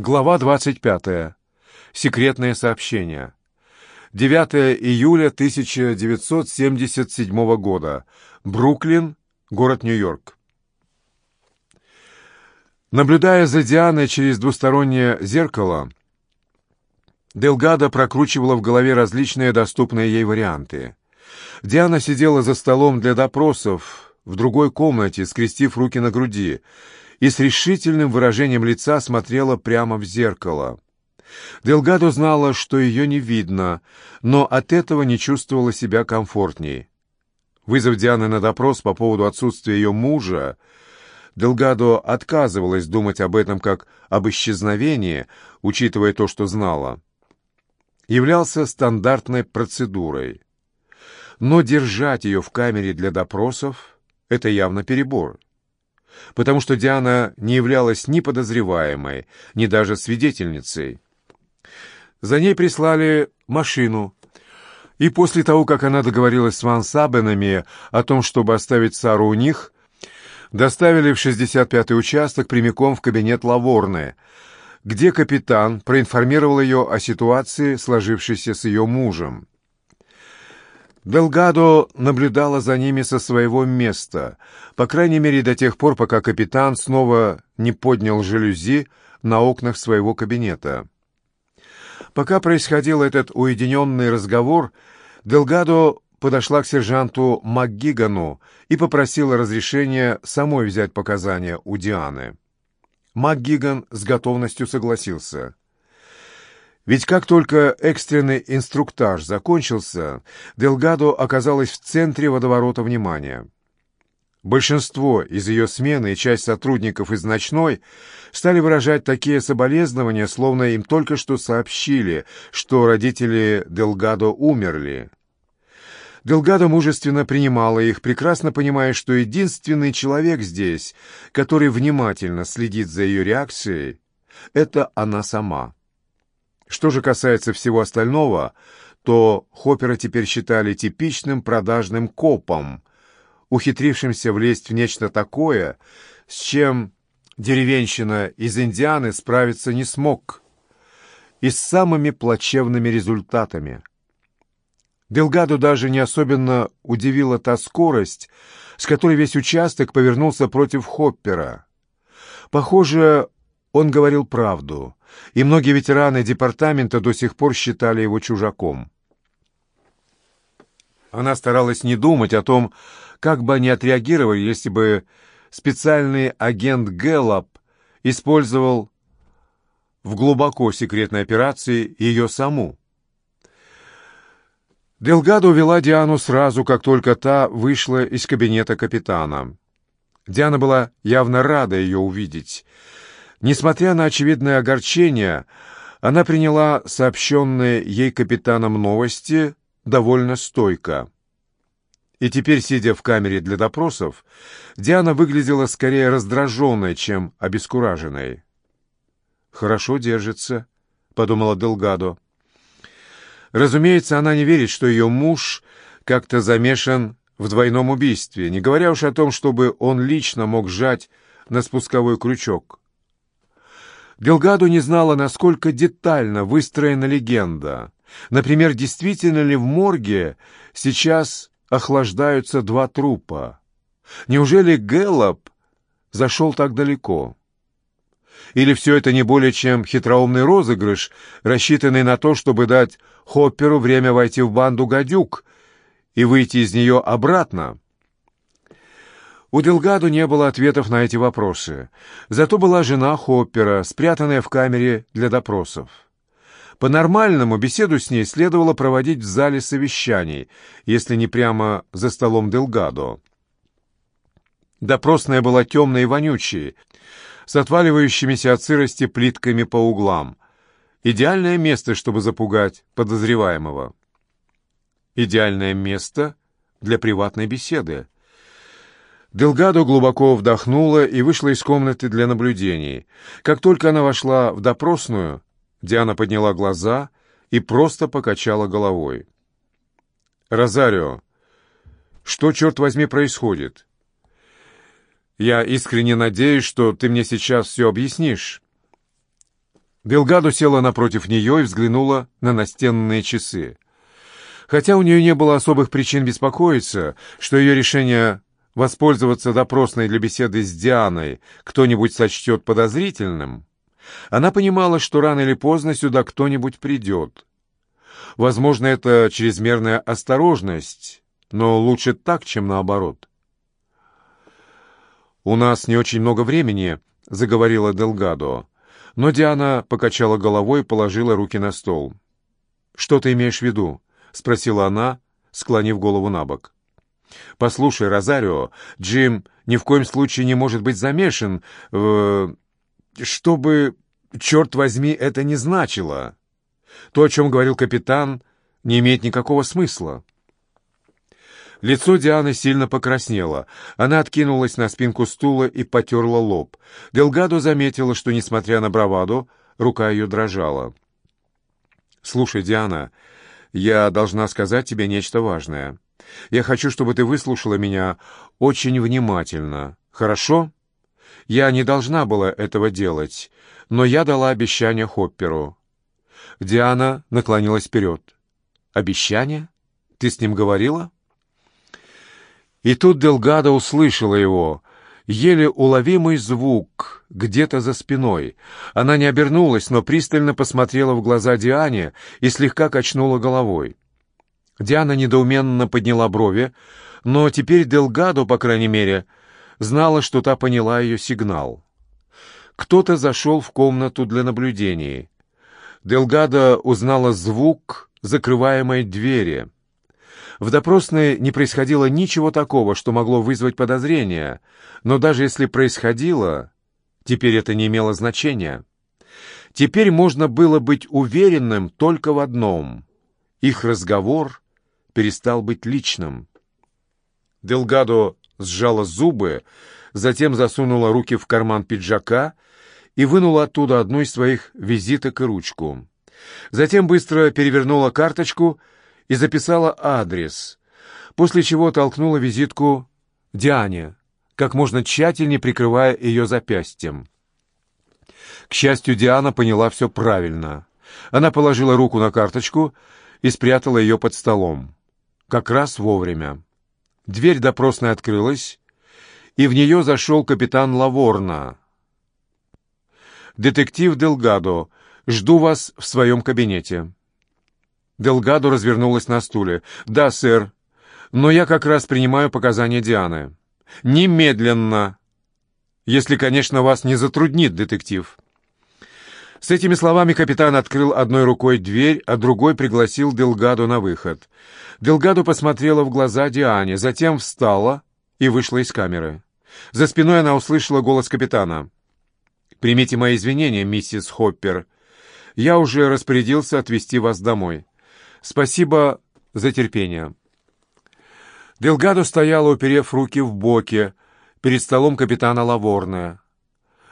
Глава 25. Секретное сообщение. 9 июля 1977 года. Бруклин, город Нью-Йорк. Наблюдая за Дианой через двустороннее зеркало, Делгадо прокручивала в голове различные доступные ей варианты. Диана сидела за столом для допросов в другой комнате, скрестив руки на груди, и с решительным выражением лица смотрела прямо в зеркало. Делгадо знала, что ее не видно, но от этого не чувствовала себя комфортней. Вызов Дианы на допрос по поводу отсутствия ее мужа, Делгадо отказывалась думать об этом как об исчезновении, учитывая то, что знала. Являлся стандартной процедурой. Но держать ее в камере для допросов — это явно перебор потому что Диана не являлась ни подозреваемой, ни даже свидетельницей. За ней прислали машину, и после того, как она договорилась с Ван Сабенами о том, чтобы оставить Сару у них, доставили в 65-й участок прямиком в кабинет Лаворны, где капитан проинформировал ее о ситуации, сложившейся с ее мужем. Делгадо наблюдала за ними со своего места, по крайней мере до тех пор, пока капитан снова не поднял жалюзи на окнах своего кабинета. Пока происходил этот уединенный разговор, Делгадо подошла к сержанту МакГигану и попросила разрешения самой взять показания у Дианы. МакГиган с готовностью согласился. Ведь как только экстренный инструктаж закончился, Делгадо оказалась в центре водоворота внимания. Большинство из ее смены и часть сотрудников из ночной стали выражать такие соболезнования, словно им только что сообщили, что родители Делгадо умерли. Делгадо мужественно принимала их, прекрасно понимая, что единственный человек здесь, который внимательно следит за ее реакцией, это она сама. Что же касается всего остального, то Хоппера теперь считали типичным продажным копом, ухитрившимся влезть в нечто такое, с чем деревенщина из Индианы справиться не смог, и с самыми плачевными результатами. Делгаду даже не особенно удивила та скорость, с которой весь участок повернулся против Хоппера. Похоже, он говорил правду, и многие ветераны департамента до сих пор считали его чужаком. Она старалась не думать о том, как бы они отреагировали, если бы специальный агент Гэллоп использовал в глубоко секретной операции ее саму. Делгадо увела Диану сразу, как только та вышла из кабинета капитана. Диана была явно рада ее увидеть — Несмотря на очевидное огорчение, она приняла сообщенные ей капитаном новости довольно стойко. И теперь, сидя в камере для допросов, Диана выглядела скорее раздраженной, чем обескураженной. «Хорошо держится», — подумала Делгадо. Разумеется, она не верит, что ее муж как-то замешан в двойном убийстве, не говоря уж о том, чтобы он лично мог сжать на спусковой крючок. Делгадо не знала, насколько детально выстроена легенда. Например, действительно ли в морге сейчас охлаждаются два трупа? Неужели Гэллоп зашел так далеко? Или все это не более чем хитроумный розыгрыш, рассчитанный на то, чтобы дать Хопперу время войти в банду «Гадюк» и выйти из нее обратно? У Делгадо не было ответов на эти вопросы. Зато была жена Хоппера, спрятанная в камере для допросов. По-нормальному беседу с ней следовало проводить в зале совещаний, если не прямо за столом Делгадо. Допросная была темной и вонючей, с отваливающимися от сырости плитками по углам. Идеальное место, чтобы запугать подозреваемого. Идеальное место для приватной беседы. Делгадо глубоко вдохнула и вышла из комнаты для наблюдений. Как только она вошла в допросную, Диана подняла глаза и просто покачала головой. «Розарио, что, черт возьми, происходит? Я искренне надеюсь, что ты мне сейчас все объяснишь». Делгадо села напротив нее и взглянула на настенные часы. Хотя у нее не было особых причин беспокоиться, что ее решение воспользоваться допросной для беседы с Дианой кто-нибудь сочтет подозрительным, она понимала, что рано или поздно сюда кто-нибудь придет. Возможно, это чрезмерная осторожность, но лучше так, чем наоборот. «У нас не очень много времени», — заговорила Делгадо. Но Диана покачала головой и положила руки на стол. «Что ты имеешь в виду?» — спросила она, склонив голову на бок. «Послушай, Розарио, Джим ни в коем случае не может быть замешан в... Чтобы, черт возьми, это не значило. То, о чем говорил капитан, не имеет никакого смысла». Лицо Дианы сильно покраснело. Она откинулась на спинку стула и потерла лоб. Делгадо заметила, что, несмотря на браваду, рука ее дрожала. «Слушай, Диана, я должна сказать тебе нечто важное. Я хочу, чтобы ты выслушала меня очень внимательно. Хорошо? Я не должна была этого делать, но я дала обещание Хопперу». Диана наклонилась вперед. «Обещание? Ты с ним говорила?» И тут Делгадо услышала его, еле уловимый звук где-то за спиной. Она не обернулась, но пристально посмотрела в глаза Диане и слегка качнула головой. Диана недоуменно подняла брови, но теперь Делгадо, по крайней мере, знала, что та поняла ее сигнал. Кто-то зашел в комнату для наблюдений. Делгадо узнала звук закрываемой двери — в допросной не происходило ничего такого, что могло вызвать подозрения, но даже если происходило, теперь это не имело значения. Теперь можно было быть уверенным только в одном — их разговор перестал быть личным. Делгадо сжала зубы, затем засунула руки в карман пиджака и вынула оттуда одну из своих визиток и ручку. Затем быстро перевернула карточку — и записала адрес, после чего толкнула визитку Диане, как можно тщательнее прикрывая ее запястьем. К счастью, Диана поняла все правильно. Она положила руку на карточку и спрятала ее под столом. Как раз вовремя. Дверь допросной открылась, и в нее зашел капитан Лаворна. «Детектив Делгадо, жду вас в своем кабинете». Делгадо развернулась на стуле. «Да, сэр, но я как раз принимаю показания Дианы. Немедленно! Если, конечно, вас не затруднит, детектив». С этими словами капитан открыл одной рукой дверь, а другой пригласил Делгадо на выход. Делгадо посмотрела в глаза Диане, затем встала и вышла из камеры. За спиной она услышала голос капитана. «Примите мои извинения, миссис Хоппер. Я уже распорядился отвезти вас домой». Спасибо за терпение. Делгадо стояла, уперев руки в боки, перед столом капитана Лаворная.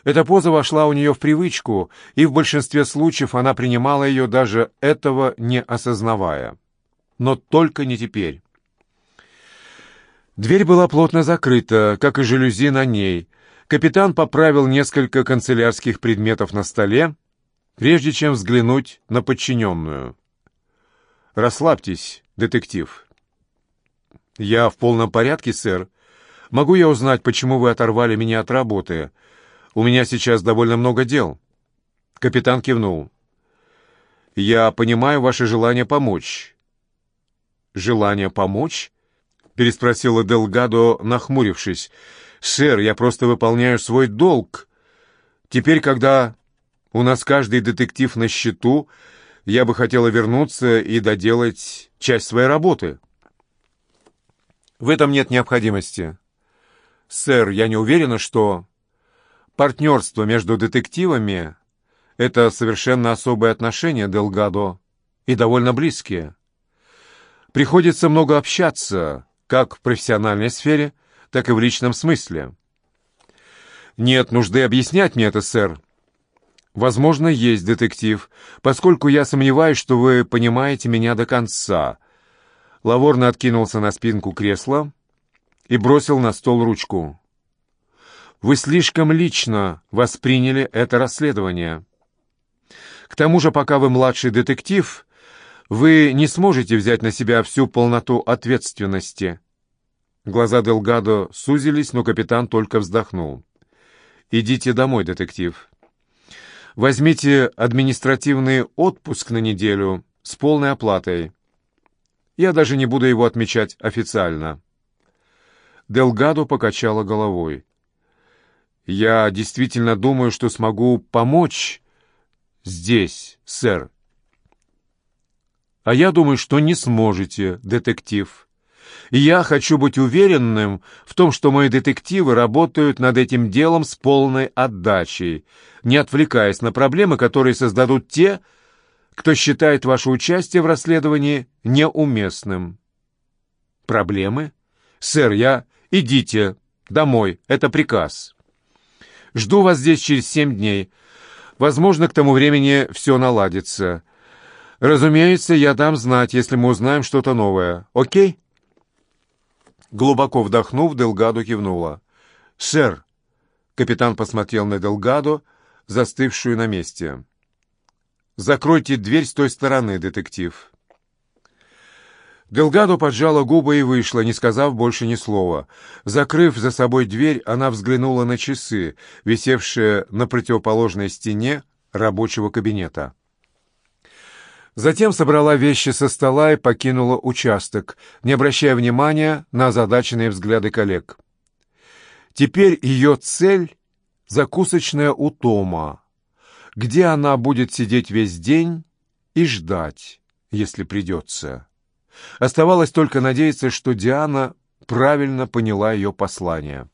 Эта поза вошла у нее в привычку, и в большинстве случаев она принимала ее, даже этого не осознавая. Но только не теперь. Дверь была плотно закрыта, как и жалюзи на ней. Капитан поправил несколько канцелярских предметов на столе, прежде чем взглянуть на подчиненную. «Расслабьтесь, детектив». «Я в полном порядке, сэр. Могу я узнать, почему вы оторвали меня от работы? У меня сейчас довольно много дел». Капитан кивнул. «Я понимаю ваше желание помочь». «Желание помочь?» — переспросила Делгадо, нахмурившись. «Сэр, я просто выполняю свой долг. Теперь, когда у нас каждый детектив на счету, я бы хотела вернуться и доделать часть своей работы. В этом нет необходимости. Сэр, я не уверена, что партнерство между детективами — это совершенно особые отношения, Делгадо, и довольно близкие. Приходится много общаться, как в профессиональной сфере, так и в личном смысле. Нет нужды объяснять мне это, сэр. «Возможно, есть детектив, поскольку я сомневаюсь, что вы понимаете меня до конца». Лаворно откинулся на спинку кресла и бросил на стол ручку. «Вы слишком лично восприняли это расследование». К тому же, пока вы младший детектив, вы не сможете взять на себя всю полноту ответственности. Глаза Делгадо сузились, но капитан только вздохнул. «Идите домой, детектив. Возьмите административный отпуск на неделю с полной оплатой. Я даже не буду его отмечать официально». Делгадо покачала головой. «Я действительно думаю, что смогу помочь здесь, сэр». «А я думаю, что не сможете, детектив». И я хочу быть уверенным в том, что мои детективы работают над этим делом с полной отдачей, не отвлекаясь на проблемы, которые создадут те, кто считает ваше участие в расследовании неуместным. Проблемы? Сэр, я... Идите домой, это приказ. Жду вас здесь через семь дней. Возможно, к тому времени все наладится. Разумеется, я дам знать, если мы узнаем что-то новое. Окей? Глубоко вдохнув, Делгадо кивнула. «Сэр!» — капитан посмотрел на Делгадо, застывшую на месте. «Закройте дверь с той стороны, детектив». Делгадо поджала губы и вышла, не сказав больше ни слова. Закрыв за собой дверь, она взглянула на часы, висевшие на противоположной стене рабочего кабинета. Затем собрала вещи со стола и покинула участок, не обращая внимания на озадаченные взгляды коллег. Теперь ее цель — закусочная у Тома, где она будет сидеть весь день и ждать, если придется. Оставалось только надеяться, что Диана правильно поняла ее послание.